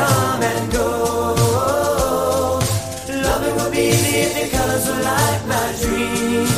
come and go. Loving will be the colors of light my dream.